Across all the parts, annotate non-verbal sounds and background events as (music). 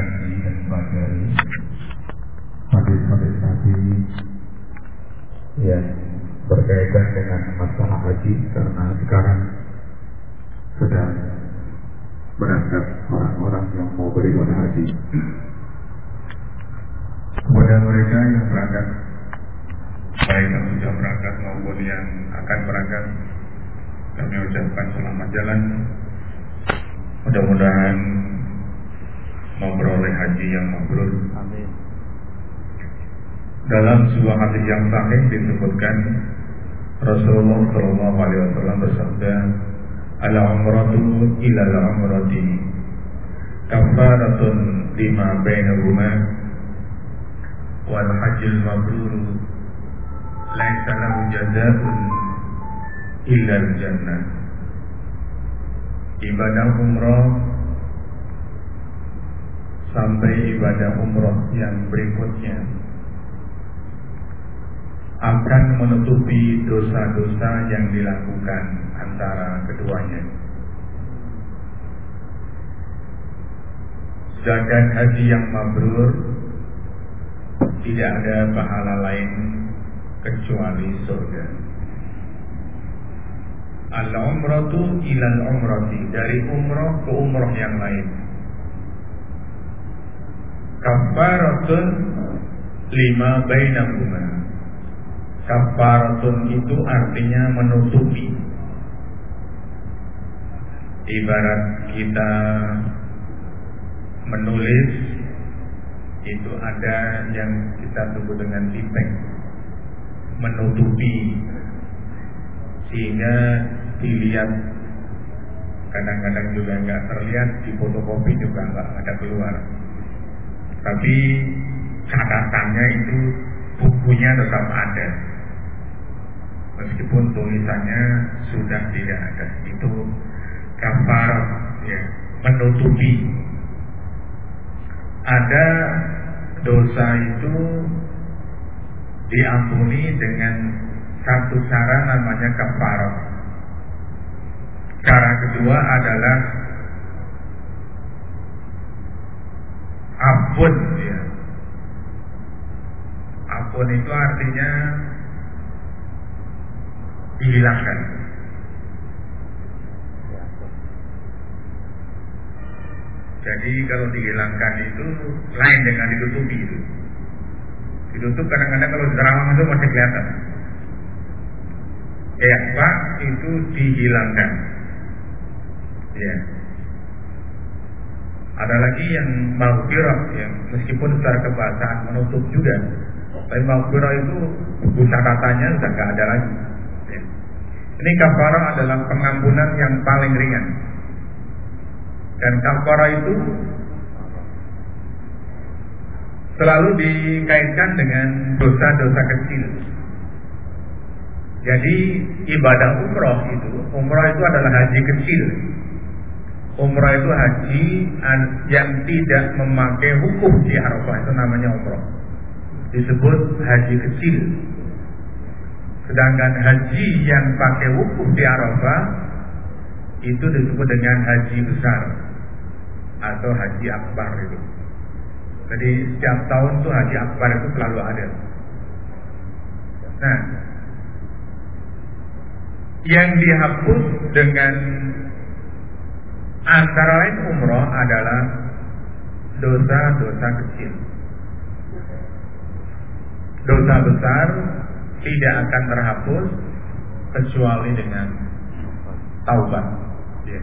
haji dan pelajari hadis-hadis Nabi yang berkaitan dengan masalah haji karena sekarang sedang berangkat orang-orang yang mau beribadah haji. Kepada mereka yang berangkat, baik yang sudah berangkat maupun yang akan berangkat, kami ucapkan selamat jalan. Mudah-mudahan memperoleh haji yang mabrur. Amin. Dalam sebuah hadis yang sahih disebutkan Rasulullah Shallallahu Alaihi Wasallam bersabda, "Al umratu ila al umrati kafaratun lima bainahuma wal hajjul mabrur laisa lahu jazaa'un illa al jannah." Ibadah umrah sampai ibadah umroh yang berikutnya akan menutupi dosa-dosa yang dilakukan antara keduanya. Sedangkan haji yang mabrur tidak ada pahala lain kecuali surga. Al-umratu ilal umrati dari umroh ke umroh yang lain kafaratun lima bainahuma. Kafaratun itu artinya menutupi. Ibarat kita menulis itu ada yang kita sebut dengan tipek menutupi sehingga dilihat kadang-kadang juga nggak terlihat di fotokopi juga nggak ada keluar tapi catatannya itu bukunya tetap ada. Meskipun tulisannya sudah tidak ada. Itu kafar ya, menutupi. Ada dosa itu diampuni dengan satu cara namanya kafarah. Cara kedua adalah ampun ya. Ampun itu artinya dihilangkan. Jadi kalau dihilangkan itu lain dengan ditutupi itu. Ditutup kadang-kadang kalau ceramah itu masih kelihatan. Ya, Pak, itu dihilangkan. Ya. Ada lagi yang maghfirah ya, meskipun secara kebahasaan menutup juga. Tapi maghfirah itu buku catatannya sudah tidak ada lagi. Ya. Ini kafarah adalah pengampunan yang paling ringan. Dan kafarah itu selalu dikaitkan dengan dosa-dosa kecil. Jadi ibadah umroh itu, umroh itu adalah haji kecil Umrah itu haji yang tidak memakai hukum di Arafah itu namanya umrah. Disebut haji kecil. Sedangkan haji yang pakai hukum di Arafah itu disebut dengan haji besar atau haji akbar itu. Jadi setiap tahun tuh haji akbar itu selalu ada. Nah, yang dihapus dengan Antara lain umroh adalah dosa-dosa kecil. Dosa besar tidak akan terhapus kecuali dengan taubat. Ya.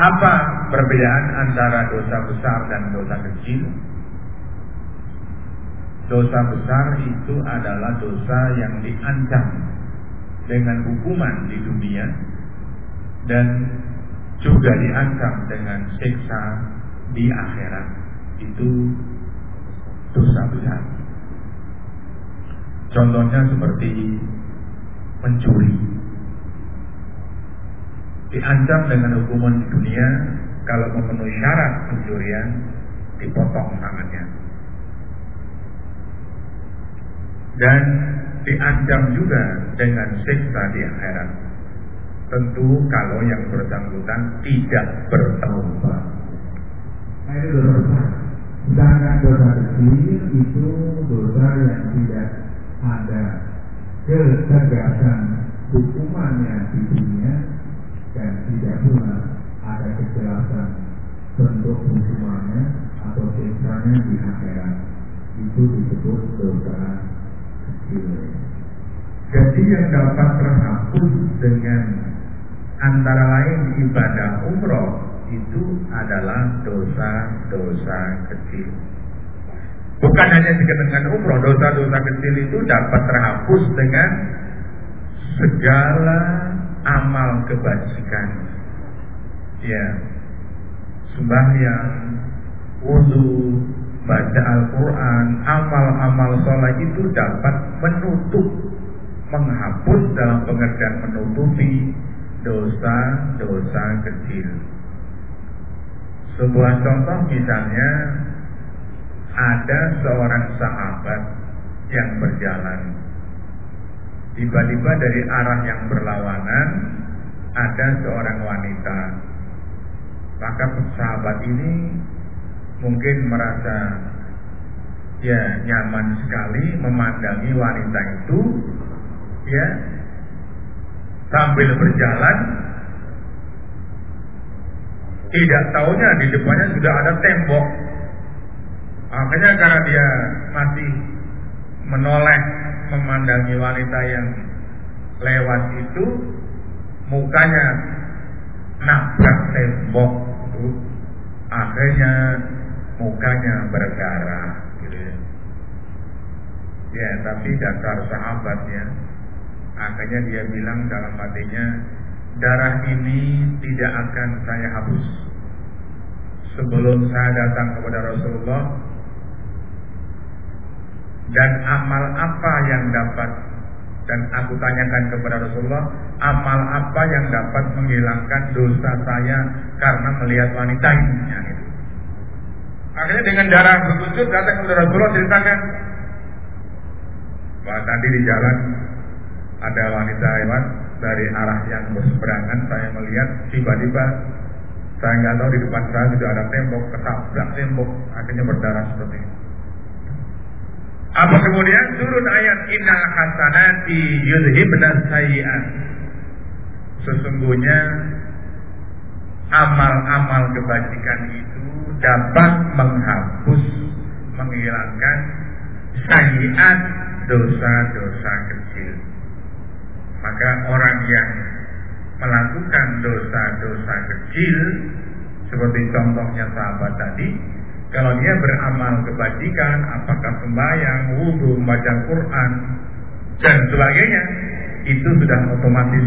Apa perbedaan antara dosa besar dan dosa kecil? Dosa besar itu adalah dosa yang diancam dengan hukuman di dunia dan juga diancam dengan siksa di akhirat itu dosa besar. Contohnya seperti mencuri. Diancam dengan hukuman di dunia kalau memenuhi syarat pencurian dipotong tangannya. Dan diancam juga dengan siksa di akhirat Tentu kalau yang bersangkutan tidak bertaubat. Nah itu dosa besar. Sedangkan dosa kecil itu dosa yang tidak ada ketegasan hukumannya di dunia dan tidak pula ada kejelasan bentuk hukumannya atau siksanya di akhirat itu disebut dosa kecil. Jadi yang dapat terhapus dengan antara lain ibadah umroh itu adalah dosa-dosa kecil. Bukan hanya dengan umroh, dosa-dosa kecil itu dapat terhapus dengan segala amal kebajikan. Ya, sembahyang, wudhu, baca Al-Quran, amal-amal sholat itu dapat menutup, menghapus dalam pengertian menutupi dosa-dosa kecil. Sebuah contoh misalnya ada seorang sahabat yang berjalan tiba-tiba dari arah yang berlawanan ada seorang wanita maka sahabat ini mungkin merasa ya nyaman sekali memandangi wanita itu ya sambil berjalan tidak tahunya di depannya sudah ada tembok akhirnya karena dia masih menoleh memandangi wanita yang lewat itu mukanya nabrak tembok itu akhirnya mukanya berdarah gitu ya. tapi dasar sahabat ya akhirnya dia bilang dalam hatinya darah ini tidak akan saya hapus. Sebelum saya datang kepada Rasulullah dan amal apa yang dapat dan aku tanyakan kepada Rasulullah amal apa yang dapat menghilangkan dosa saya karena melihat wanita ini? Akhirnya dengan darah berkucut datang kepada Rasulullah ceritakan bahwa tadi di jalan ada wanita lewat dari arah yang berseberangan saya melihat tiba-tiba saya nggak tahu di depan saya sudah ada tembok ketabrak tembok akhirnya berdarah seperti itu apa kemudian turun ayat inna hasanati yudhibna sayiat. Sesungguhnya amal-amal kebajikan itu dapat menghapus, menghilangkan sayiat dosa-dosa kecil. Maka orang yang melakukan dosa-dosa kecil seperti contohnya sahabat tadi kalau dia beramal kebajikan, apakah sembahyang, wudhu, membaca Quran, dan sebagainya, itu sudah otomatis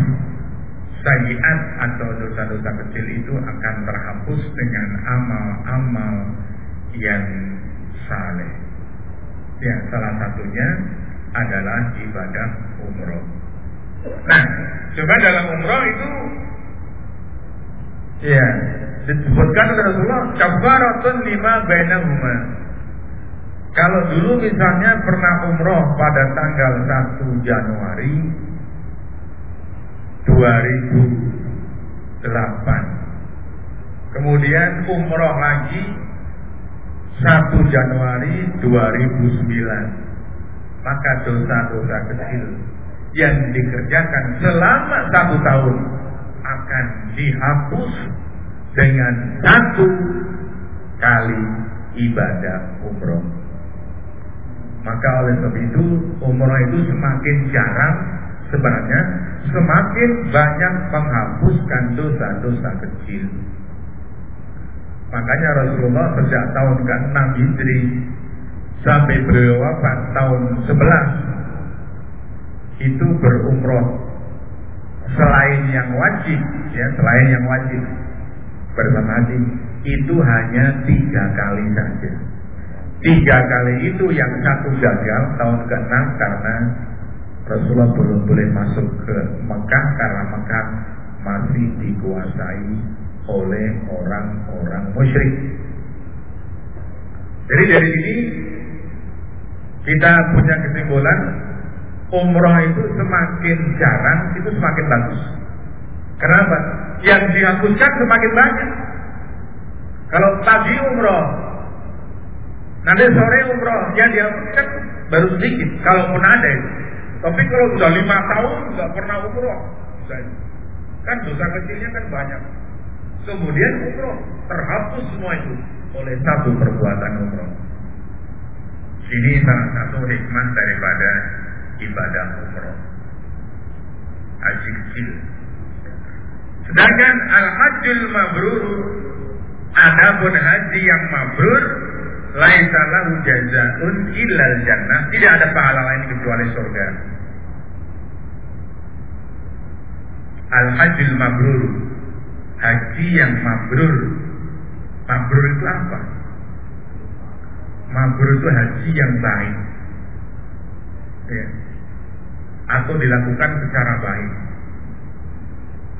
sayiat atau dosa-dosa kecil itu akan terhapus dengan amal-amal yang saleh. Ya, salah satunya adalah ibadah umroh. Nah, coba dalam umroh itu, ya, disebutkan oleh Rasulullah kafaratun lima bainahuma. Kalau dulu misalnya pernah umroh pada tanggal 1 Januari 2008. Kemudian umroh lagi 1 Januari 2009. Maka dosa-dosa kecil yang dikerjakan selama satu tahun akan dihapus dengan satu kali ibadah umroh. Maka oleh sebab itu umroh itu semakin jarang sebenarnya semakin banyak menghapuskan dosa-dosa kecil. Makanya Rasulullah sejak tahun ke-6 Hijri sampai beliau wafat tahun 11 itu berumroh selain yang wajib ya selain yang wajib bersama haji itu hanya tiga kali saja. Tiga kali itu yang satu gagal tahun ke-6 karena Rasulullah belum boleh masuk ke Mekah karena Mekah masih dikuasai oleh orang-orang musyrik. Jadi dari sini kita punya kesimpulan umroh itu semakin jarang itu semakin bagus. Kenapa? Yang dihapuskan semakin banyak. Kalau pagi umroh, nanti sore umroh, ya dia kan baru sedikit. Kalaupun ada itu. Tapi kalau sudah lima tahun nggak pernah umroh, misalnya, kan dosa kecilnya kan banyak. Kemudian umroh terhapus semua itu oleh satu perbuatan umroh. Ini salah satu hikmah daripada ibadah umroh. Haji kecil. Sedangkan al-hajjul mabrur adapun haji yang mabrur laisa lahu jazaun illal jannah. Tidak ada pahala lain kecuali surga. Al-hajjul mabrur haji yang mabrur. Mabrur itu apa? Mabrur itu haji yang baik. Ya. Atau dilakukan secara baik.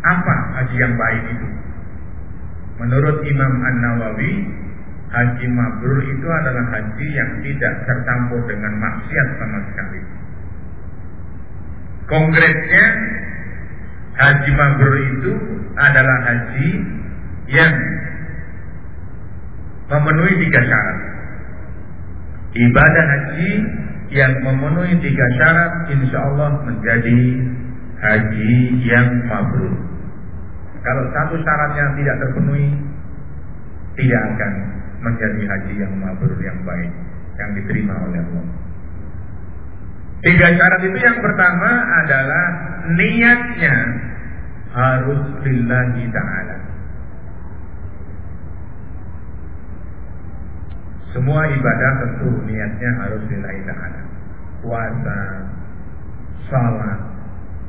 Apa haji yang baik itu? Menurut Imam An-Nawawi, haji mabrur itu adalah haji yang tidak tercampur dengan maksiat sama sekali. Konkretnya, haji mabrur itu adalah haji yang memenuhi tiga syarat. Ibadah haji yang memenuhi tiga syarat insya Allah menjadi haji yang mabrur. Kalau satu syaratnya tidak terpenuhi, tidak akan menjadi haji yang mabrur yang baik, yang diterima oleh Allah. Tiga syarat itu yang pertama adalah niatnya harus lillahi ta'ala. Semua ibadah tentu niatnya harus lillahi ta'ala. Puasa, salat,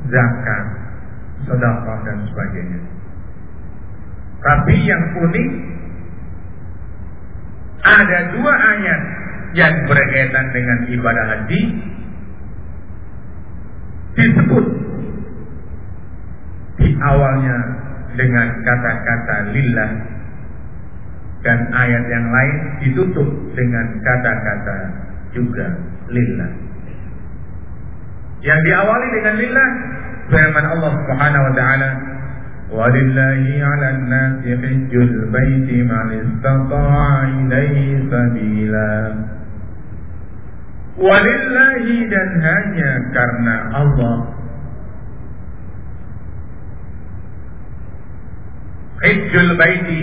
zakat, sedekah dan sebagainya. Tapi yang unik ada dua ayat yang berkaitan dengan ibadah haji disebut di awalnya dengan kata-kata lillah dan ayat yang lain ditutup dengan kata-kata juga lillah. Yang diawali dengan lillah firman Allah Subhanahu wa taala Walillahi 'alan nasi hajjul baiti man istata'a ilaihi sabila Walillahi dan hanya karena Allah Hajjul baiti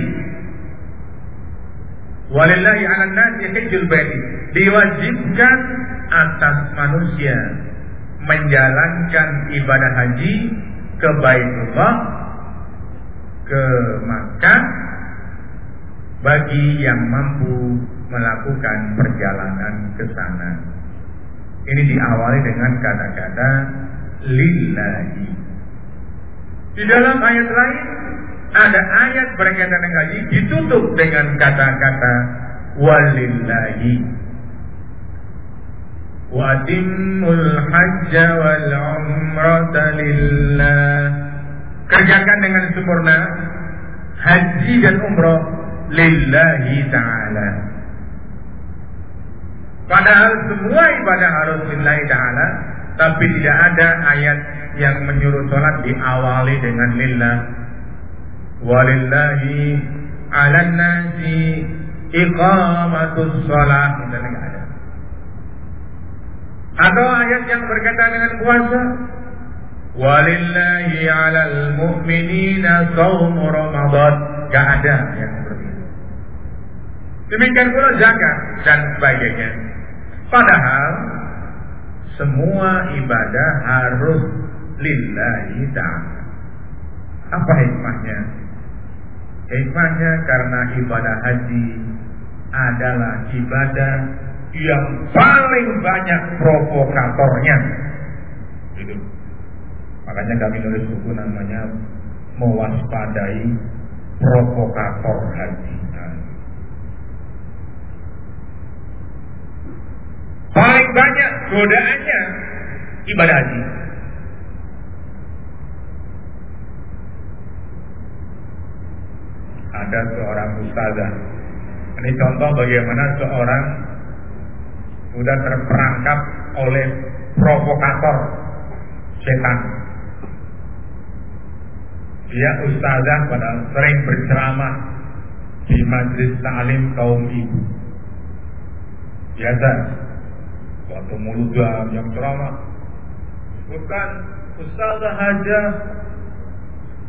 Walillahi 'alan nasi hajjul baiti diwajibkan atas manusia menjalankan ibadah haji ke Baitullah ke Makkah bagi yang mampu melakukan perjalanan ke sana. Ini diawali dengan kata-kata lillahi. Di dalam ayat lain ada ayat berkaitan dengan haji ditutup dengan kata-kata walillahi Watimul hajja wal umrata lillah Kerjakan dengan sempurna Haji dan umrah Lillahi ta'ala. Padahal semua ibadah harus lillahi ta'ala Tapi tidak ada ayat yang menyuruh sholat diawali dengan lillah. Walillahi ala nasi iqamatus sholat. Misalnya ada atau ayat yang berkaitan dengan puasa. Walillahi 'alal mu'minina shaum Ramadan. Gak ada yang seperti itu. Demikian pula zakat dan sebagainya. Padahal semua ibadah harus lillahi ta'ala. Apa hikmahnya? Hikmahnya karena ibadah haji adalah ibadah yang paling banyak provokatornya. Itu. Makanya kami nulis buku namanya mewaspadai provokator haji. Paling banyak godaannya ibadah haji. Ada seorang ustazah. Ini contoh bagaimana seorang sudah terperangkap oleh provokator setan. Dia ustazah pada sering berceramah di majlis ta'lim kaum ibu. Biasa, waktu mulut yang ceramah, bukan Ustazah Haja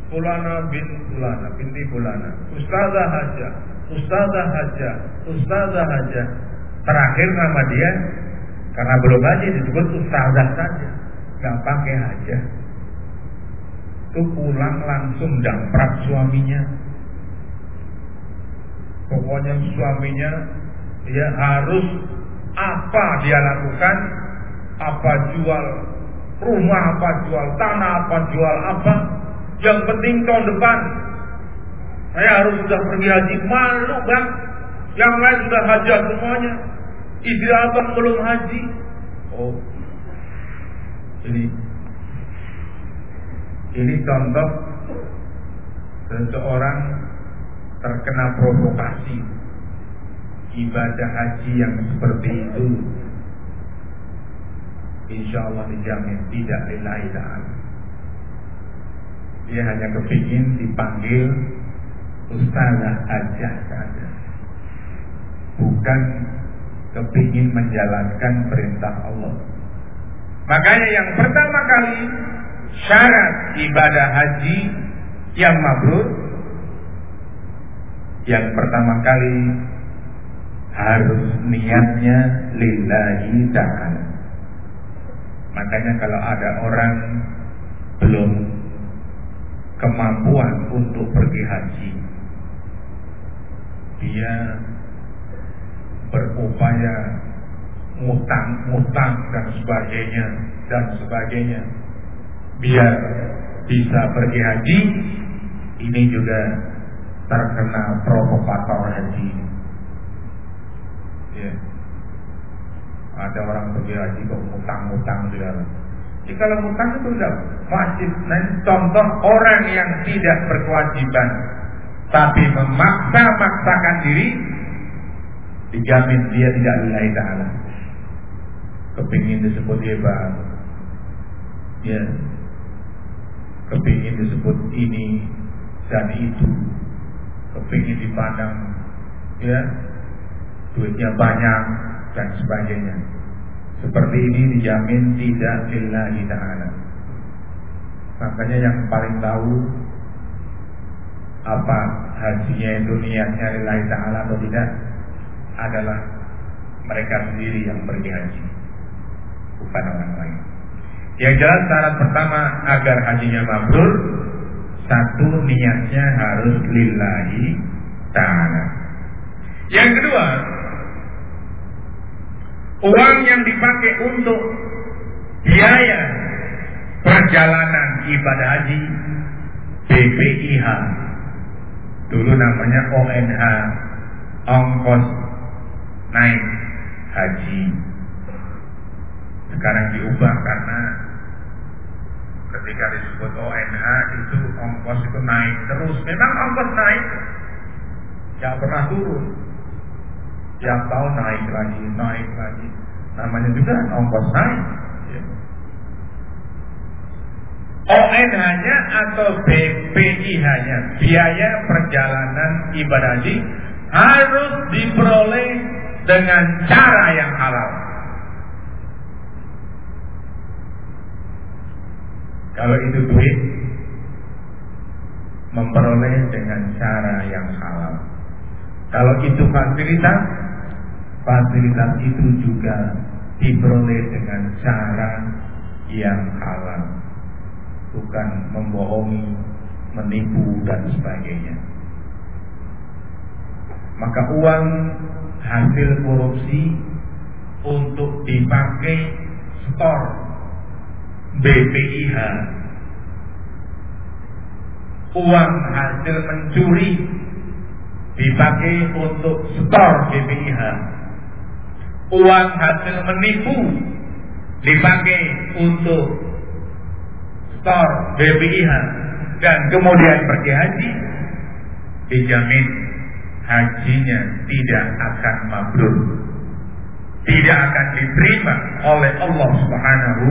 Fulana bin Fulana binti Fulana Ustazah Haja Ustazah Haja Ustazah Haja Terakhir nama dia Karena belum haji disebut Ustazah saja. Gak pakai Haja Itu pulang langsung damprak suaminya. Pokoknya suaminya Dia harus Apa dia lakukan? Apa jual rumah apa jual tanah apa jual apa? Yang penting tahun depan. Saya harus sudah pergi haji. Malu bang yang lain sudah haji semuanya. Istri abang belum haji. Oh. Ini ini contoh seseorang terkena provokasi ibadah haji yang seperti itu. Insya Allah dijamin tidak lillahi dia hanya kepingin dipanggil ustazah aja saja bukan kepingin menjalankan perintah Allah. Makanya yang pertama kali syarat ibadah haji yang mabrur yang pertama kali harus niatnya lillahi ta'ala. Makanya kalau ada orang belum kemampuan untuk pergi haji, dia berupaya mutang-mutang dan sebagainya dan sebagainya biar bisa pergi haji ini juga terkena provokator haji ya ada orang pergi haji kok ngutang-ngutang segala. Jadi kalau ngutang itu sudah wajib. Nah, contoh orang yang tidak berkewajiban tapi memaksa-maksakan diri dijamin dia tidak lillahi ta'ala. Kepingin disebut hebat. Ya. Kepingin disebut ini dan itu. Kepingin dipandang. Ya. Duitnya banyak dan sebagainya. Seperti ini dijamin tidak lillahi ta'ala. Makanya yang paling tahu apa hajinya itu niatnya lillahi ta'ala atau tidak adalah mereka sendiri yang pergi haji bukan orang lain. Yang jelas syarat pertama agar hajinya mabrur satu niatnya harus lillahi ta'ala. Yang kedua uang yang dipakai untuk biaya perjalanan ibadah haji BPIH dulu namanya ONH ongkos naik haji sekarang diubah karena ketika disebut ONH itu ongkos itu naik terus memang ongkos naik tidak pernah turun Tiap tahun naik lagi, naik lagi. Namanya juga ongkos naik. Ya. ONH-nya atau BPIH-nya, biaya perjalanan ibadah haji harus diperoleh dengan cara yang halal. Kalau itu duit, memperoleh dengan cara yang halal. Kalau itu fasilitas, fasilitas itu juga diperoleh dengan cara yang halal bukan membohongi menipu dan sebagainya maka uang hasil korupsi untuk dipakai store BPIH uang hasil mencuri dipakai untuk store BPIH uang hasil menipu dipakai untuk store BPIH dan kemudian pergi haji dijamin hajinya tidak akan mabrur tidak akan diterima oleh Allah Subhanahu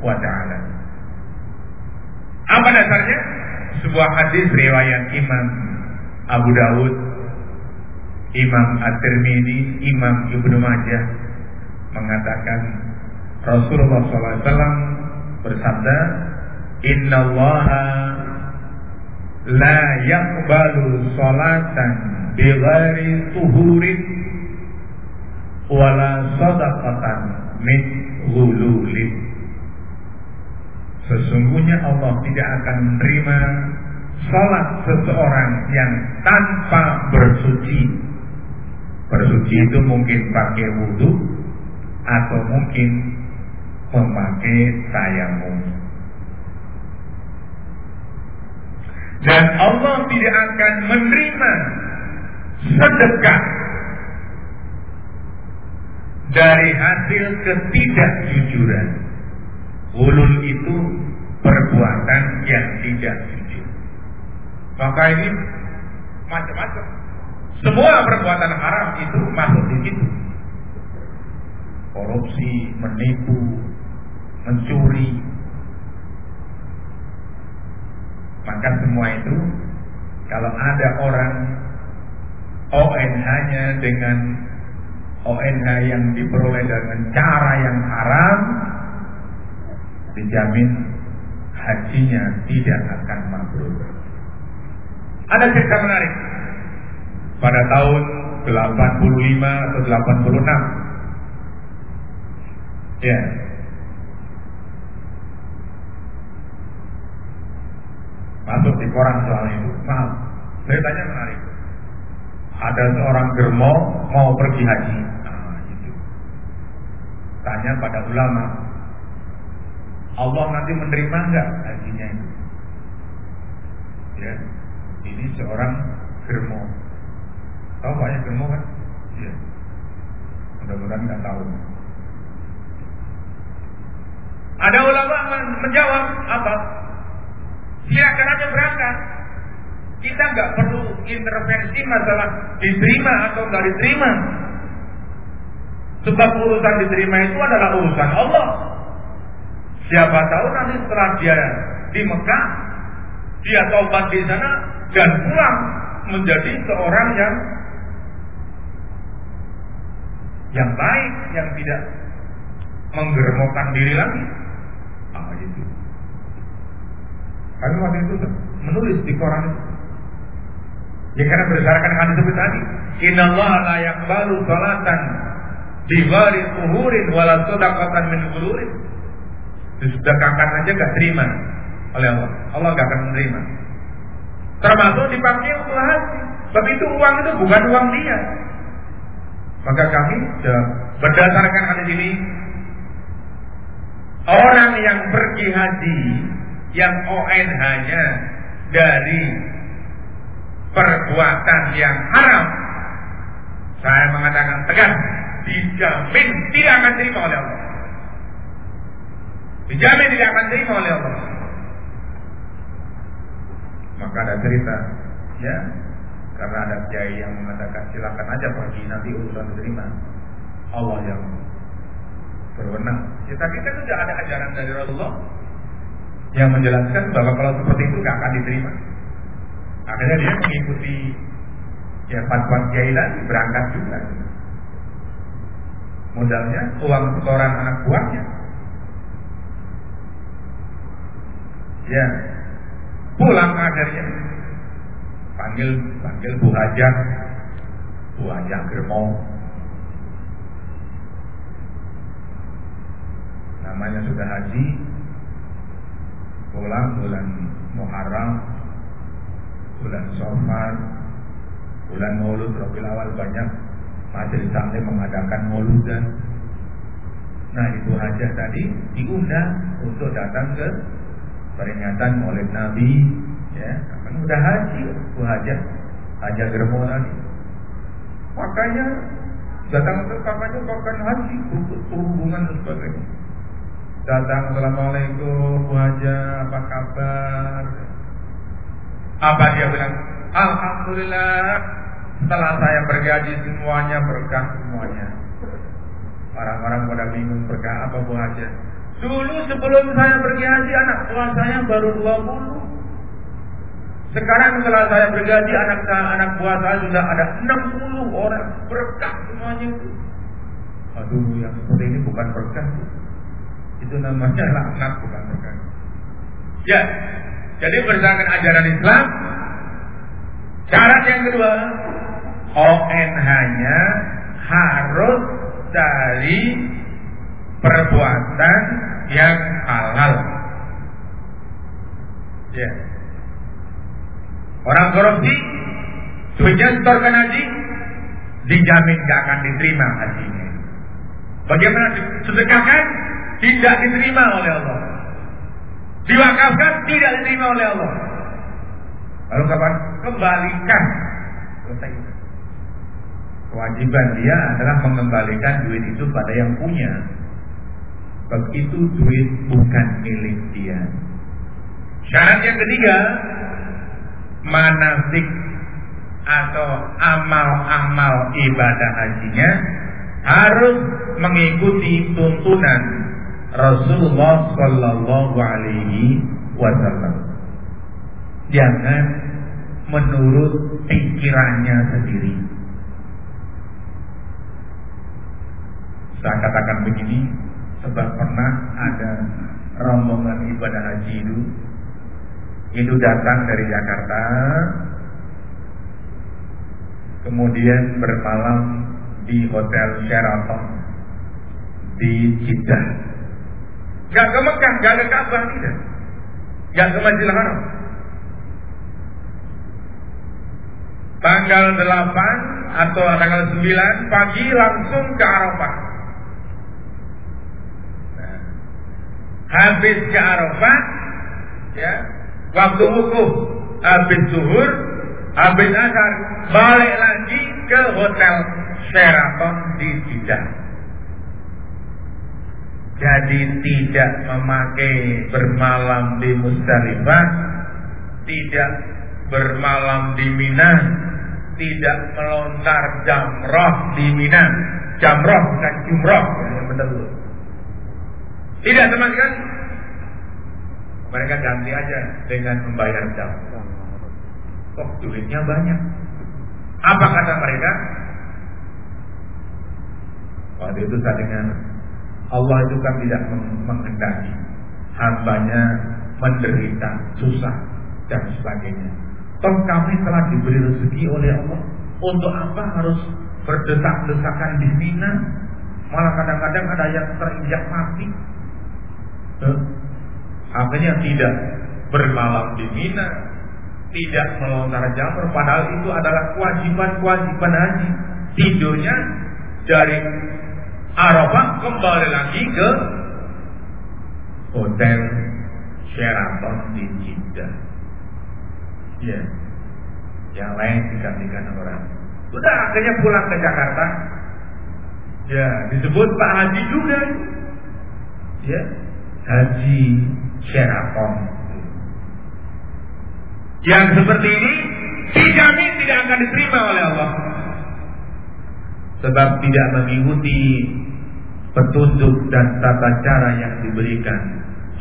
wa taala. Apa dasarnya? Sebuah hadis riwayat Imam Abu Dawud Imam At-Tirmidzi, Imam Ibnu Majah mengatakan Rasulullah SAW bersabda, Inna la yaqbalu salatan bighairi tuhurin wala sadaqatan min ghululin. Sesungguhnya Allah tidak akan menerima salat seseorang yang tanpa bersuci Bersuci itu mungkin pakai wudhu atau mungkin memakai tayamum. Dan Allah tidak akan menerima sedekah dari hasil ketidakjujuran. Ulul itu perbuatan yang tidak jujur. Maka ini macam-macam. Semua perbuatan haram itu masuk di situ. Korupsi, menipu, mencuri. Maka semua itu kalau ada orang ONH-nya dengan ONH yang diperoleh dengan cara yang haram dijamin hajinya tidak akan mabrur. Ada cerita menarik pada tahun 85 atau 86. Ya. Masuk di koran soal itu. Maaf, saya tanya menarik. Ada seorang germo mau pergi haji. Nah, itu. Tanya pada ulama, Allah nanti menerima enggak hajinya itu? Ya, ini seorang germo Tahu banyak ilmu kan? Iya. Mudah-mudahan nggak tahu. Ada ulama menjawab apa? Silakan aja berangkat. Kita nggak perlu intervensi masalah diterima atau nggak diterima. Sebab urusan diterima itu adalah urusan Allah. Siapa tahu nanti setelah dia di Mekah, dia taubat di sana dan pulang menjadi seorang yang yang baik yang tidak menggermokan diri lagi. Apa itu? Kami waktu itu menulis di koran itu. Ya karena berdasarkan hadis itu tadi, Inna Allah la yakbalu salatan di ghairi tuhurin wala sadaqatan min gulurin. Disedekahkan aja gak terima oleh Allah. Allah gak akan menerima. Termasuk dipakai untuk haji. Tapi itu uang itu bukan uang dia, maka kami berdasarkan hadis ini orang yang pergi haji yang ONH-nya dari perbuatan yang haram saya mengatakan tegas dijamin tidak akan terima oleh Allah dijamin tidak akan terima oleh Allah maka ada cerita ya karena ada kiai yang mengatakan silakan aja pergi nanti urusan diterima. Allah yang berwenang. Ya, tapi kan sudah ada ajaran dari Rasulullah yang menjelaskan bahwa kalau seperti itu nggak akan diterima. Akhirnya dia mengikuti ya fatwa kiai lagi berangkat juga. Modalnya uang setoran anak buahnya. Ya, pulang akhirnya. Panggil panggil Bu Hajah. Bu Hajah Germo namanya sudah haji. Pulang bulan Muharram bulan Sofar bulan Maulud Rabiul Awal banyak majelis taklim mengadakan mauludan nah Ibu Hajah tadi diundang untuk datang ke peringatan Maulid Nabi ya. Kan udah haji itu hajat hajat germo lagi makanya datang ke papanya bahkan haji untuk hubungan dan sebagainya. Datang assalamualaikum Bu Haja apa kabar apa dia bilang alhamdulillah setelah saya pergi haji semuanya berkah semuanya orang-orang pada bingung berkah apa Bu Haja dulu sebelum saya pergi haji anak tua saya baru 20 Sekarang setelah saya bergaji anak saya, anak buah saya sudah ada 60 orang berkah semuanya itu. Aduh, yang seperti ini bukan berkah. Itu namanya laknat bukan berkah. Ya, jadi berdasarkan ajaran Islam, syarat yang kedua, ONH-nya harus dari perbuatan yang halal. Ya. Orang korupsi, duitnya setorkan haji, dijamin gak akan diterima hajinya. Bagaimana sedekahkan? Tidak diterima oleh Allah. Diwakafkan tidak diterima oleh Allah. Lalu kapan? Kembalikan. Selesai. Kewajiban dia adalah mengembalikan duit itu pada yang punya. Begitu duit bukan milik dia. Syarat yang ketiga, manasik atau amal-amal ibadah hajinya harus mengikuti tuntunan Rasulullah Shallallahu Alaihi Wasallam. Jangan menurut pikirannya sendiri. Saya katakan begini, sebab pernah ada rombongan ibadah haji itu itu datang dari Jakarta kemudian bermalam di hotel Sheraton di Jeddah gak ke Mekah, gak ke Ka'bah tidak. Gak ke Masjidil Haram. Tanggal 8 atau tanggal 9 pagi langsung ke Arafah. Nah, habis ke Arafah ya Waktu wukuf habis zuhur, habis asar, balik lagi ke hotel Sheraton di Jeddah. Jadi tidak memakai bermalam di Musdalifah, tidak bermalam di Mina, tidak melontar jamroh di Mina. Jamroh bukan jumroh, yang benar Tidak sekali. Mereka ganti aja dengan membayar jam. Kok duitnya banyak? Apa kata mereka? Waktu itu saya dengan Allah itu kan tidak menghendaki hambanya menderita, susah dan sebagainya. Toh kami telah diberi rezeki oleh Allah. Untuk apa harus berdesak-desakan di Mina? Malah kadang-kadang ada yang terinjak mati. Akhirnya tidak bermalam di Mina, tidak melontar jamur, padahal itu adalah kewajiban-kewajiban haji. Tidurnya dari Arafah kembali lagi ke hotel Sheraton di Jeddah. Ya, yang lain digantikan orang. Sudah akhirnya pulang ke Jakarta. Ya, disebut Pak Haji juga. Ya, Haji Sheraton. Yang seperti ini dijamin tidak akan diterima oleh Allah. Sebab tidak mengikuti petunjuk dan tata cara yang diberikan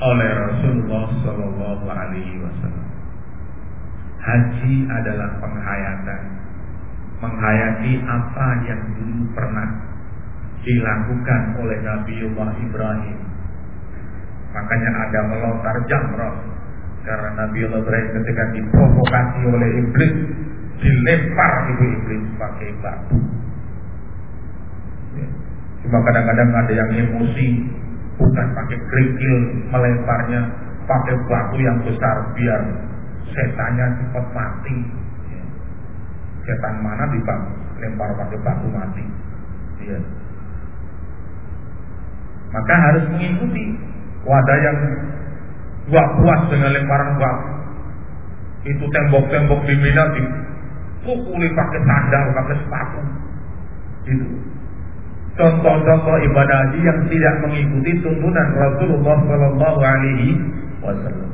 oleh Rasulullah Shallallahu Alaihi Wasallam. Haji adalah penghayatan, menghayati apa yang dulu pernah dilakukan oleh Nabiullah Ibrahim Makanya ada melontar jamrah karena Nabi Ibrahim ketika diprovokasi oleh iblis dilempar itu iblis pakai batu. Cuma kadang-kadang ada yang emosi bukan pakai kerikil melemparnya pakai batu yang besar biar setannya cepat mati. Setan mana dilempar pakai batu mati. Ya. Maka harus mengikuti Wadah yang gak puas dengan lemparan batu. Itu tembok-tembok di Mina dipukuli pakai sandal, pakai sepatu. Itu. Contoh-contoh ibadah haji yang tidak mengikuti tuntunan Rasulullah Shallallahu Alaihi Wasallam.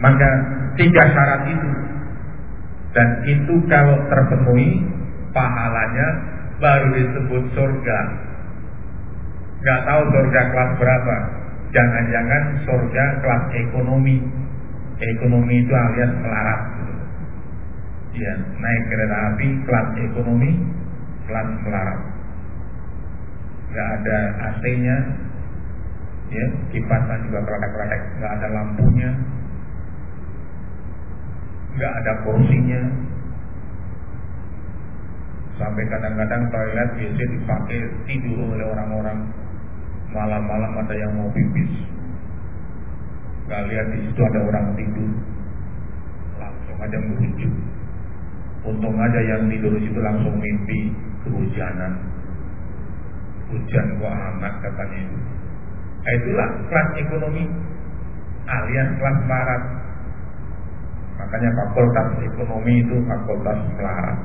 Maka tiga syarat itu dan itu kalau terpenuhi pahalanya baru disebut surga Gak tahu surga kelas berapa. Jangan-jangan surga kelas ekonomi. ekonomi itu alias melarat. Ya, naik kereta api kelas ekonomi, kelas melarat. Gak ada AC-nya, ya kipasnya juga keledek-keledek, gak ada lampunya, gak ada kursinya, sampai kadang-kadang toilet biasa dipakai tidur oleh orang-orang. Malam-malam ada yang mau pipis. Nggak lihat di situ ada orang tidur. Langsung aja merujuk untung aja yang tidur situ langsung mimpi kehujanan. Hujan kok amat katanya. Itu nah, itulah kelas ekonomi alias kelas barat. Makanya fakultas ekonomi itu fakultas melarat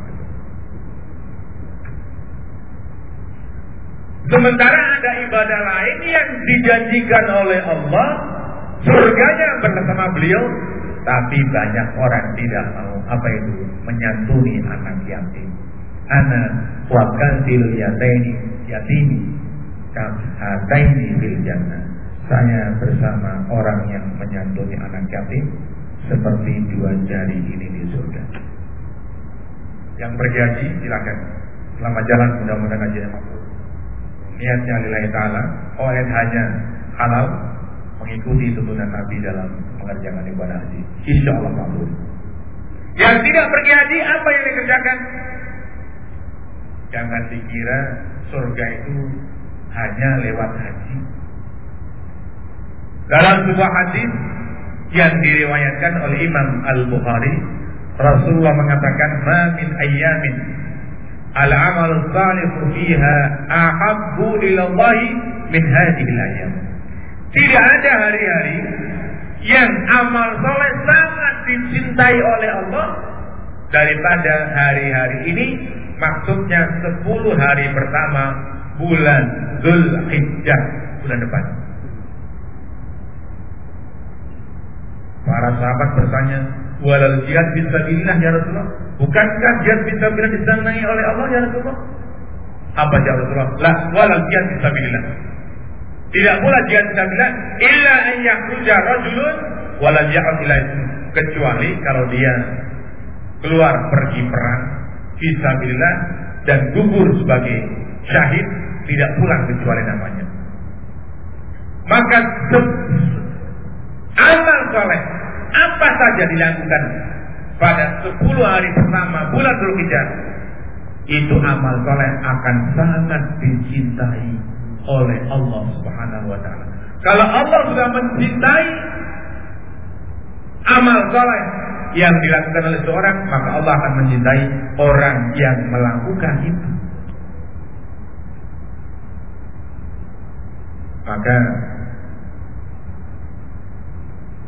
Sementara ada ibadah lain yang dijanjikan oleh Allah surganya bersama beliau tapi banyak orang tidak mau apa itu menyantuni anak yatim anak wakantil yataini yatimi hataini fil jannah saya bersama orang yang menyantuni anak yatim seperti dua jari ini di surga yang berjanji silakan selamat jalan mudah-mudahan aja niatnya lillahi ta'ala oleh hanya halal mengikuti tuntunan Nabi dalam mengerjakan ibadah haji. Insya Allah makbul. Yang tidak pergi haji apa yang dikerjakan? Jangan dikira surga itu hanya lewat haji. Dalam sebuah hadis yang diriwayatkan oleh Imam Al Bukhari, Rasulullah mengatakan, "Ma min ayyamin al-amal salih fiha ahabbu ila Allah min hadhihi al-ayyam." Tidak ada hari-hari yang amal soleh sangat dicintai oleh Allah daripada hari-hari ini. Maksudnya 10 hari pertama bulan Zulhijjah bulan depan. Para sahabat bertanya, "Walal jihad fisabilillah ya Rasulullah? Bukankah jihad fisabilillah disenangi oleh Allah ya Rasulullah?" Apa jawab Rasulullah? "La, walal jihad fisabilillah." Tidak pula jihad fisabilillah illa an yakhruja rajulun wala ya'til kecuali kalau dia keluar pergi perang fisabilillah dan gugur sebagai syahid tidak pulang kecuali namanya. Maka amal soleh apa saja dilakukan pada 10 hari pertama bulan Dzulhijjah itu amal soleh akan sangat dicintai oleh Allah Subhanahu wa taala. Kalau Allah sudah mencintai amal soleh yang dilakukan oleh seorang, maka Allah akan mencintai orang yang melakukan itu. Maka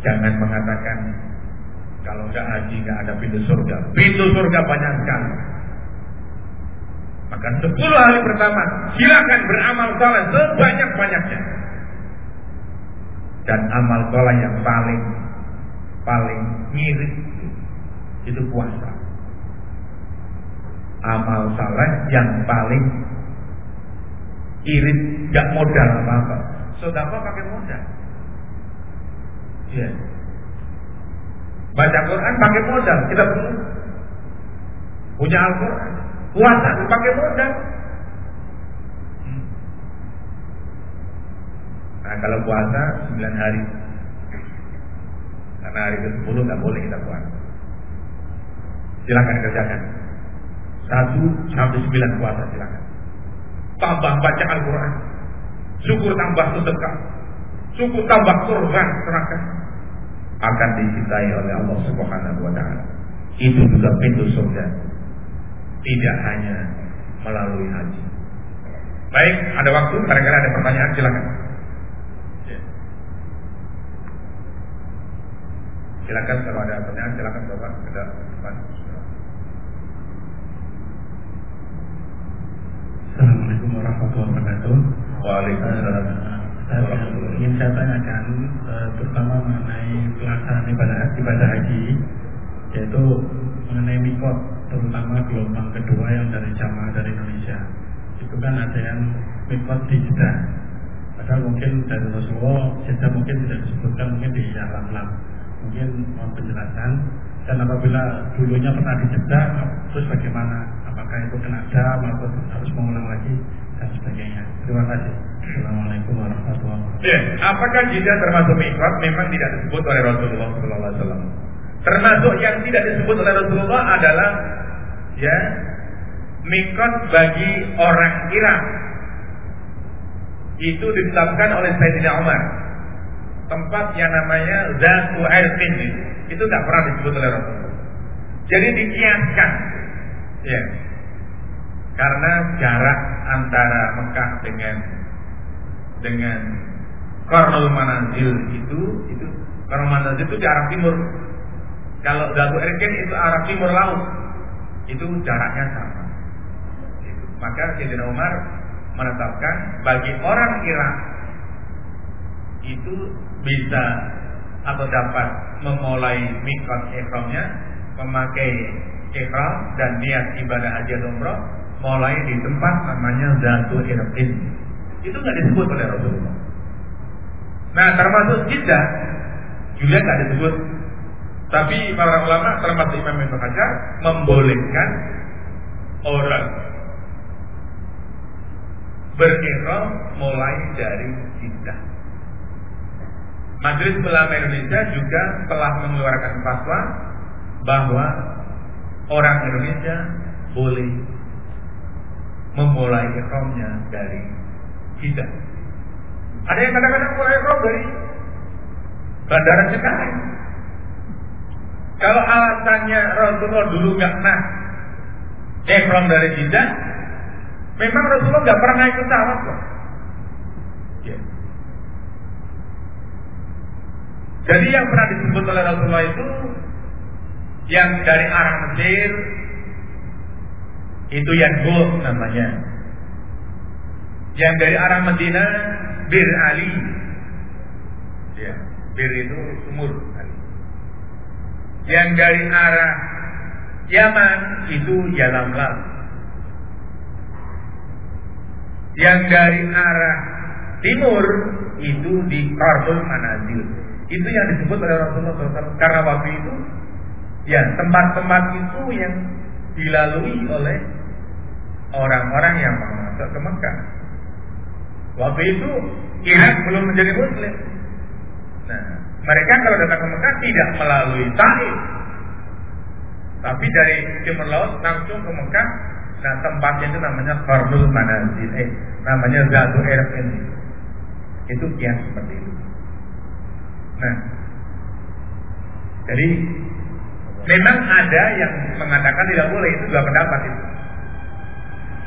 jangan mengatakan kalau nggak haji nggak ada pintu surga. Pintu surga banyak sekali. Maka 10 hari pertama silakan beramal soleh sebanyak-banyaknya. Dan amal soleh yang paling paling mirip itu puasa. Amal soleh yang paling irit, gak modal apa-apa. Saudara pakai modal. Iya. Baca Quran pakai modal, kita perlu punya Al-Quran. Puasa pakai modal. Nah kalau puasa 9 hari Karena hari ke-10 nggak boleh kita puasa. Silahkan kerjakan. Satu sampai sembilan puasa silahkan Tambah baca Al-Quran. Syukur tambah sedekah. Syukur tambah kurban serahkan Akan dicintai oleh Allah Subhanahu wa taala. Itu juga pintu surga. Tidak hanya melalui haji. Baik, ada waktu, barangkali ada pertanyaan, silakan. Silakan kalau ada pertanyaan, silakan Bapak ke depan. Assalamualaikum warahmatullahi wabarakatuh. Waalaikumsalam. Uh, ingin saya tanyakan uh, terutama mengenai pelaksanaan ibadah ibadah haji yaitu mengenai mikot terutama gelombang kedua yang dari jamaah dari Indonesia itu kan ada yang mikot di Jeddah padahal mungkin dari Rasulullah Jeddah mungkin tidak disebutkan mungkin di alam lam Mungkin mohon penjelasan. Dan apabila dulunya pernah dijeda terus bagaimana? Apakah itu kena jam atau harus mengulang lagi? Dan sebagainya. Terima kasih. Assalamualaikum warahmatullahi wabarakatuh. Ya, apakah jeda termasuk mikot memang tidak disebut oleh Rasulullah SAW termasuk yang tidak disebut oleh Rasulullah adalah ya mikot bagi orang Irak itu ditetapkan oleh Sayyidina Umar tempat yang namanya Zatu Irqin itu tidak pernah disebut oleh Rasulullah. Jadi dikiaskan. Ya. Karena jarak antara Mekah dengan dengan Kornul Manazil itu itu Kornul Manazil itu di arah timur. Kalau Zatu Irqin itu arah timur laut. Itu jaraknya sama. Maka Sayyidina Umar menetapkan bagi orang Irak itu bisa atau dapat memulai mikot ikhramnya memakai ikhram dan niat ibadah haji atau umroh mulai di tempat namanya Zatu Irqin. Itu nggak disebut oleh Rasulullah. Nah termasuk Jeddah juga nggak disebut. Tapi para ulama termasuk Imam Ibnu Hajar membolehkan orang berihram mulai dari Jeddah. Majelis Ulama Indonesia juga telah mengeluarkan fatwa bahwa orang Indonesia boleh memulai ihramnya dari Jeddah. Ada yang kadang-kadang mulai ihram dari Bandara Cikarang. Kalau alasannya Rasulullah dulu nggak nah ihram dari Jeddah, Memang Rasulullah nggak pernah naik pesawat kok. Ya. Jadi yang pernah disebut oleh Rasulullah itu yang dari arah Mesir itu yang Yanbu namanya. Yang dari arah Madinah Bir Ali. Ya, Bir itu sumur Ali. Yang dari arah Yaman itu Yalamlam. Yang dari arah timur itu di Karbul Manazil. Itu yang disebut oleh Rasulullah SAW. Karena waktu itu ya tempat-tempat itu yang dilalui oleh orang-orang yang mau masuk ke Mekah. Waktu itu Irak belum menjadi Muslim. Nah, mereka kalau datang ke Mekah tidak melalui Taif, tapi dari timur laut langsung ke Mekah Nah tempatnya itu namanya Fardul Manazil, eh, namanya Zatu Irfin. Itu kias seperti itu. Nah, jadi memang ada yang mengatakan tidak boleh itu dua pendapat itu.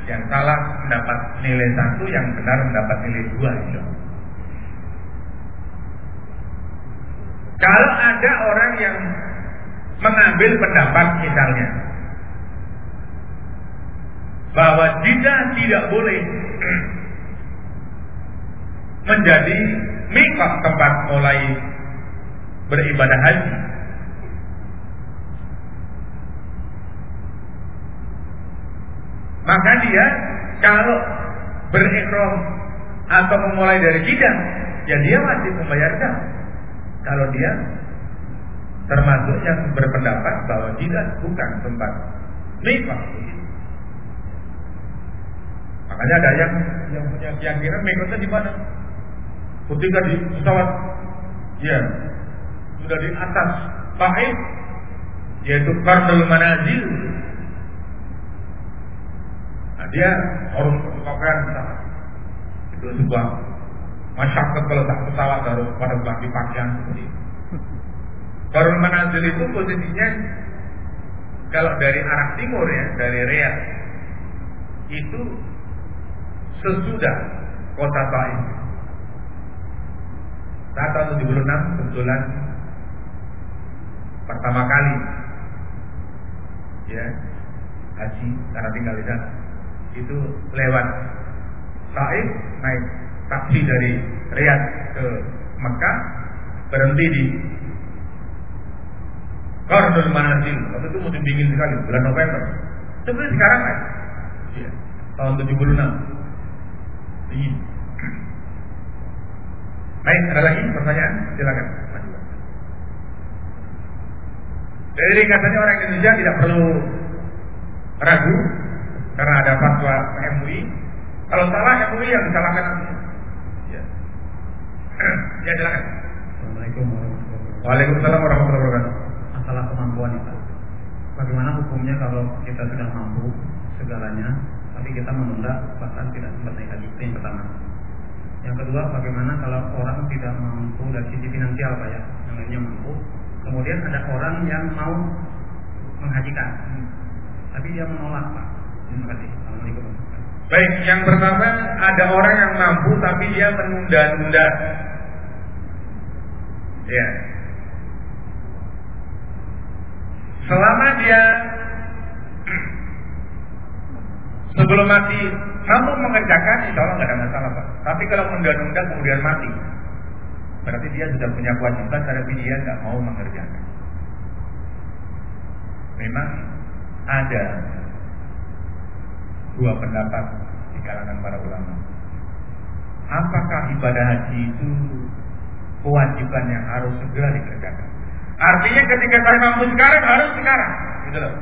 Yang salah mendapat nilai satu, yang benar mendapat nilai dua. Itu. Kalau ada orang yang mengambil pendapat misalnya bahwa jika tidak boleh (clears throat) menjadi mikot tempat mulai beribadah haji. Maka dia kalau berikram atau memulai dari Jeddah, ya dia wajib membayar Kalau dia termasuk yang berpendapat bahwa Jeddah bukan tempat mikot. Makanya ada yang yang punya keyakinan mengikutnya di mana? Ketika di pesawat, ya sudah di atas Taif, yaitu Kardul Manazil. Nah, dia harus melakukan itu sebuah masyarakat kalau tak pesawat harus pada ganti pakaian seperti itu. Manazil itu posisinya kalau dari arah timur ya, dari Riyadh itu sesudah kota Taif. Tahun 76 kebetulan pertama kali ya haji karena tinggal di sana itu lewat Taif naik taksi dari Riyadh ke Mekah berhenti di Kornul Manazil waktu itu musim dingin sekali bulan November seperti sekarang kan ya, tahun 76 Iya. Baik, ada lagi pertanyaan? Silakan. Jadi ringkasannya orang Indonesia tidak perlu ragu karena ada fatwa MUI. Kalau salah MUI yang disalahkan Ya. (clears throat) ya silakan. Assalamualaikum warahmatullahi wabarakatuh. Waalaikumsalam warahmatullahi wabarakatuh. Masalah kemampuan itu. Bagaimana hukumnya kalau kita sudah mampu segalanya, tapi kita menunda bahkan tidak sempat naik haji? Itu yang pertama. Yang kedua, bagaimana kalau orang tidak mampu dari sisi finansial, Pak ya, yang lainnya mampu. Kemudian ada orang yang mau menghajikan, tapi dia menolak, Pak. Terima kasih. Assalamualaikum. Baik, yang pertama ada orang yang mampu tapi dia menunda-nunda. Ya. Selama dia sebelum mati mampu mengerjakan, insya Allah nggak ada masalah pak. Tapi kalau menunda-nunda kemudian mati, berarti dia sudah punya kewajiban tapi dia nggak mau mengerjakan. Memang ada dua pendapat di kalangan para ulama. Apakah ibadah haji itu kewajiban yang harus segera dikerjakan? Artinya ketika saya mampu sekarang harus sekarang, gitu loh.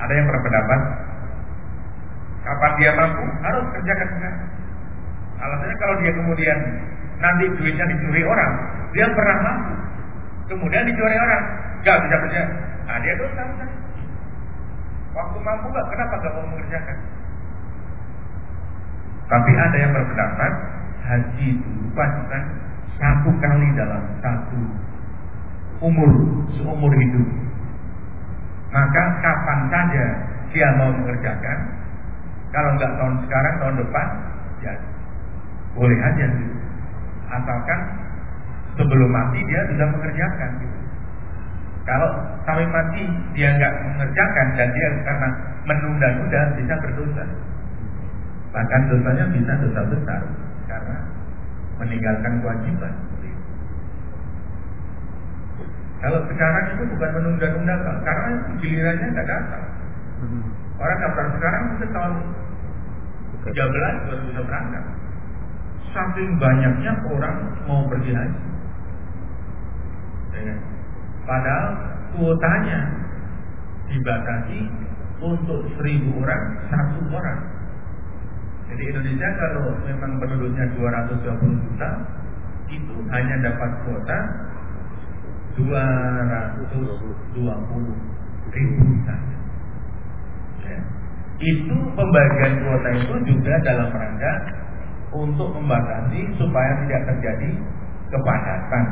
Ada yang berpendapat kapan dia mampu harus kerjakan sekarang. Alasannya kalau dia kemudian nanti duitnya dicuri orang, dia pernah mampu, kemudian dicuri orang, nggak bisa kerja, nah dia dosa. Waktu mampu nggak, kenapa nggak mau mengerjakan? Tapi ada yang berpendapat haji itu bukan satu kali dalam satu umur seumur hidup. Maka kapan saja dia mau mengerjakan, kalau nggak tahun sekarang, tahun depan, ya boleh aja. Asalkan sebelum mati dia sudah mengerjakan gitu. Kalau sampai mati dia nggak mengerjakan dan dia karena menunda-nunda bisa berdosa. Bahkan dosanya bisa dosa besar karena meninggalkan kewajiban. Kalau sekarang itu bukan menunda-nunda, karena gilirannya nggak datang. Orang daftar sekarang mungkin tahun 13 baru bisa berangkat. Saking banyaknya orang mau pergi haji. Ya. Padahal kuotanya dibatasi untuk seribu orang satu orang. Jadi Indonesia kalau memang penduduknya 220 juta itu hanya dapat kuota 220 ribu saja. Ya. Itu pembagian kuota itu juga dalam rangka untuk membatasi supaya tidak terjadi kepadatan.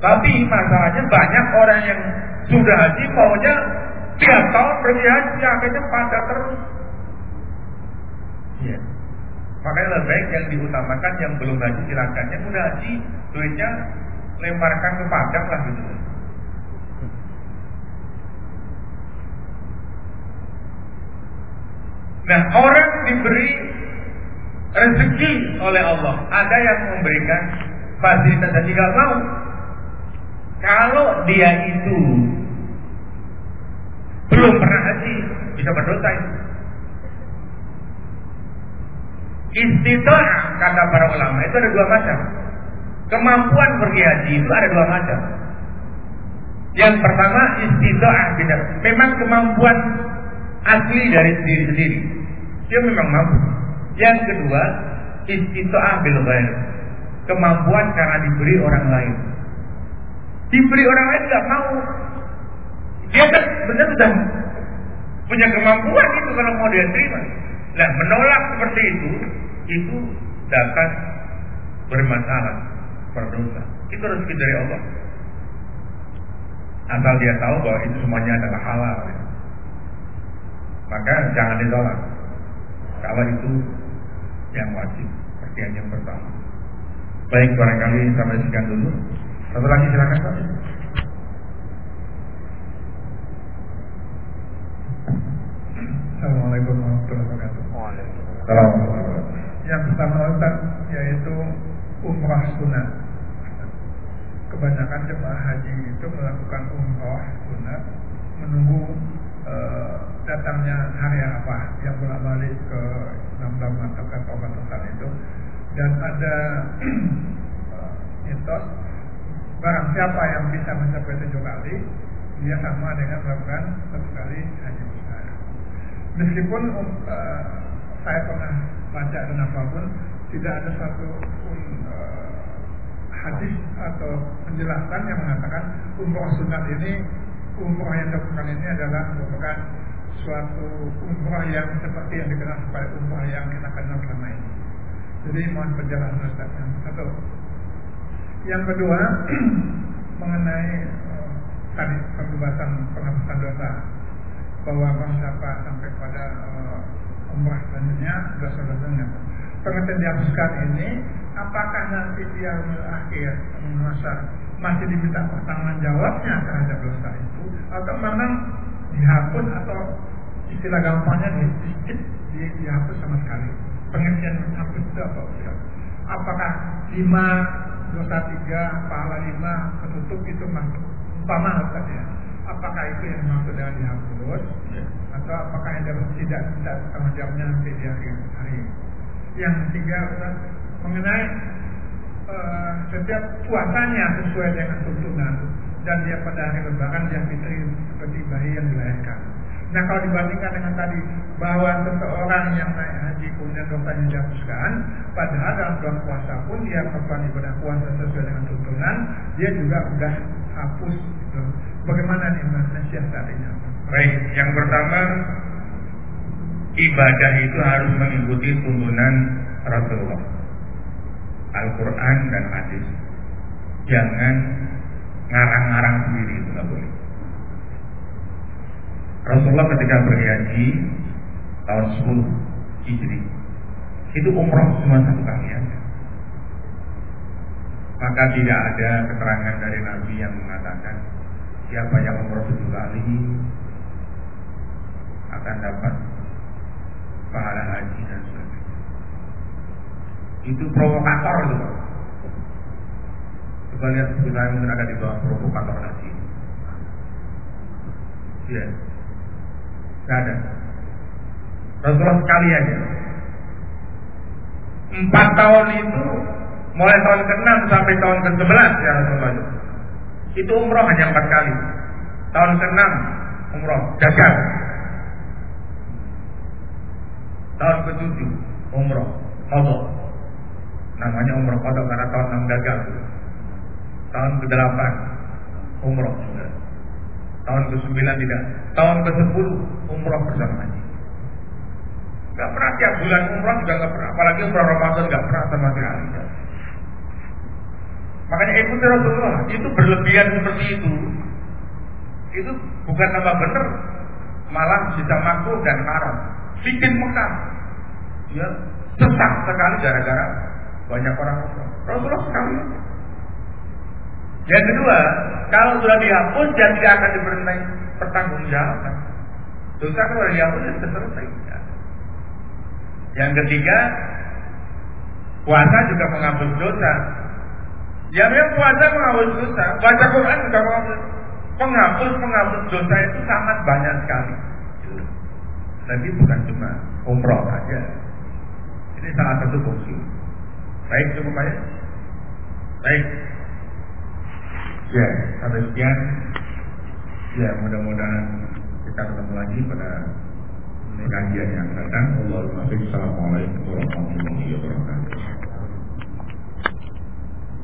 Tapi masalahnya banyak orang yang sudah haji maunya tiap tahun pergi haji akhirnya padat terus. Ya. Makanya lebih baik yang diutamakan yang belum haji silakan. Yang udah haji duitnya lemparkan ke pajak lah gitu. Nah orang diberi rezeki oleh Allah. Ada yang memberikan fasilitas dan tidak mau. Kalau dia itu belum pernah haji, bisa berdosa itu. Istita'ah kata para ulama itu ada dua macam. Kemampuan pergi haji itu ada dua macam. Yang pertama istita'ah benar. Memang kemampuan asli dari sendiri sendiri. Dia memang mampu. Yang kedua istita'ah bil ghair. Kemampuan karena diberi orang lain. Diberi orang lain nggak mau. Dia kan benar sudah punya kemampuan itu kalau mau dia terima. Nah menolak seperti itu itu dapat bermasalah, berdosa. Itu rezeki dari Allah. Asal dia tahu bahwa itu semuanya adalah halal. Maka jangan ditolak. Kalau itu yang wajib, bagian yang pertama. Baik barangkali sampai sekian dulu. Satu lagi silakan Pak. Assalamualaikum warahmatullahi wabarakatuh. Assalamualaikum. Yang pertama Ustaz yaitu umrah sunnah. Kebanyakan jemaah haji itu melakukan umrah sunnah menunggu uh, datangnya hari apa yang bolak balik ke enam ke pembatasan itu dan ada (clears throat) mitos barang siapa yang bisa mencapai tujuh kali, dia sama dengan melakukan satu kali haji besar. Meskipun uh, saya pernah baca dan apa pun, tidak ada satu pun uh, hadis atau penjelasan yang mengatakan umroh sunat ini umroh yang dilakukan ini adalah merupakan suatu umroh yang seperti yang dikenal sebagai umroh yang kita kenal selama ini. Jadi mohon penjelasan Ustaz yang satu. Yang kedua (clears throat) mengenai uh, tadi pembebasan penghapusan dosa bahwa siapa sampai pada uh, umrah selanjutnya dosa-dosanya. Pengertian dihapuskan ini apakah nanti di akhir masa masih diminta pertanggung jawabnya terhadap dosa itu atau memang dihapus atau istilah gampangnya di, di, di, dihapus sama sekali. Pengertian hapus itu apa apakah lima dosa tiga pahala lima ketutup itu masuk? Umpama ya. Apakah itu yang maksud dengan dihapus? Ya. atau apakah yang dapat tidak tidak tanggung jawabnya nanti di akhir hari? Yang ketiga mengenai uh, setiap puasanya sesuai dengan tuntunan dan dia pada hari lebaran dia fitri seperti bayi yang dilahirkan. Nah kalau dibandingkan dengan tadi bahwa seseorang yang naik haji kemudian dosanya dihapuskan, padahal dalam bulan puasa pun dia melakukan ibadah puasa sesuai dengan tuntunan, dia juga sudah hapus. Gitu. Bagaimana nih mas tadinya? Baik, yang pertama ibadah itu harus mengikuti tuntunan Rasulullah. Al-Quran dan hadis. Jangan ngarang-ngarang sendiri itu nggak boleh. Rasulullah ketika berhaji tahun 10 Hijri itu umroh cuma satu kali aja. Maka tidak ada keterangan dari Nabi yang mengatakan siapa yang umroh tujuh kali akan dapat pahala haji dan sebagainya. Itu provokator itu. Coba lihat kita mungkin ada di bawah provokator haji. Iya. Tidak ada. Rasulullah sekali aja. Empat tahun itu mulai tahun ke-6 sampai tahun ke-11 ya Rasulullah itu. Itu umroh hanya empat kali. Tahun ke-6 umroh gagal tahun ke-7 umroh kodok namanya umroh kodok karena tahun 6 gagal tahun ke-8. Umroh tahun ke-9 tidak. Tahun ke-10 umroh bersama haji Gak pernah tiap bulan umroh juga gak pernah. Apalagi umroh Ramadan gak pernah sama sekali. Makanya ikuti Rasulullah. Itu berlebihan seperti itu. Itu bukan nama benar. Malah bisa makruh dan haram. Bikin Mekah. Ya sesak sekali gara-gara banyak orang Rasulullah sekali yang kedua kalau sudah dihapus dan tidak akan diberi pertanggungjawaban dosa kalau sudah dihapus ya sudah selesai ya. yang ketiga puasa juga menghapus dosa yang memang puasa menghapus dosa baca Quran juga menghapus penghapus penghapus dosa itu sangat banyak sekali tapi bukan cuma umroh saja. Ini salah satu fungsi. Baik cukup baik. Baik. Ya, sampai sekian. Ya, mudah-mudahan kita ketemu lagi pada kajian yang datang. Assalamualaikum warahmatullahi wabarakatuh.